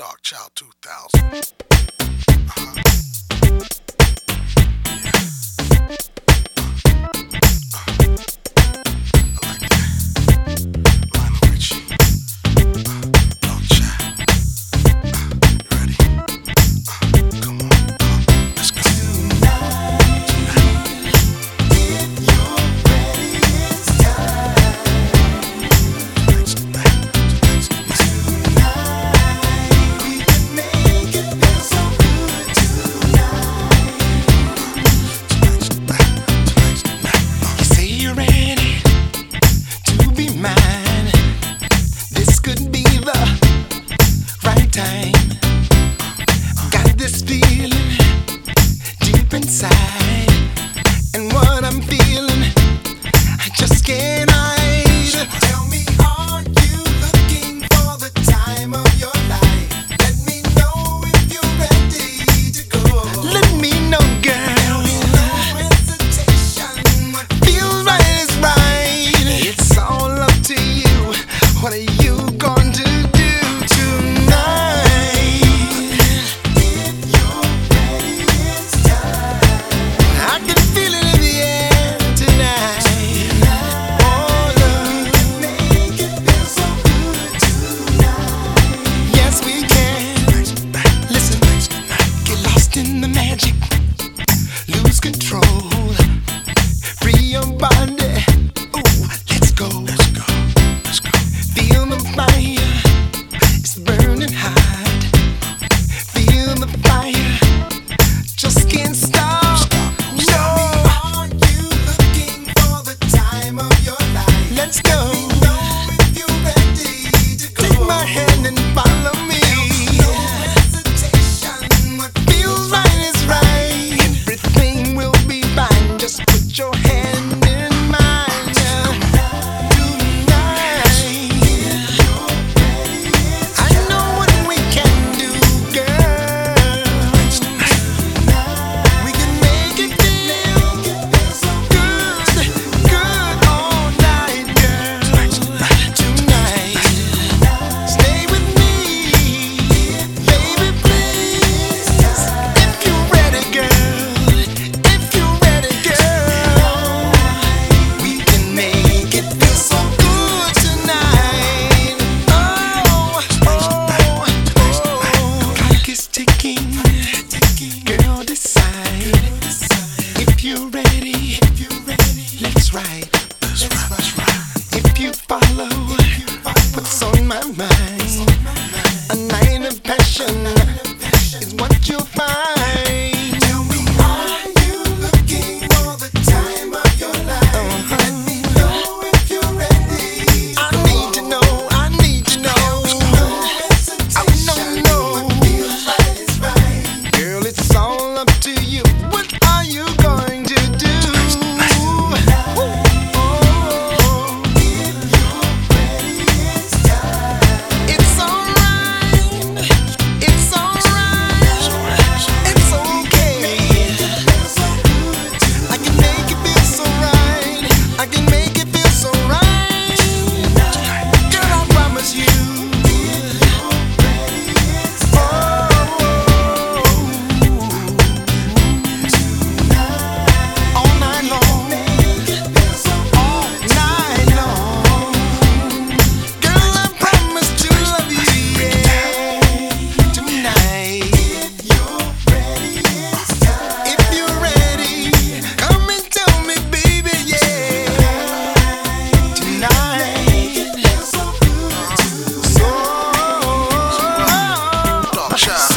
Darkchild 2000. Uh-huh. somebody Right. That's, right. If you follow, what's on my mind. a night of passion. Russia.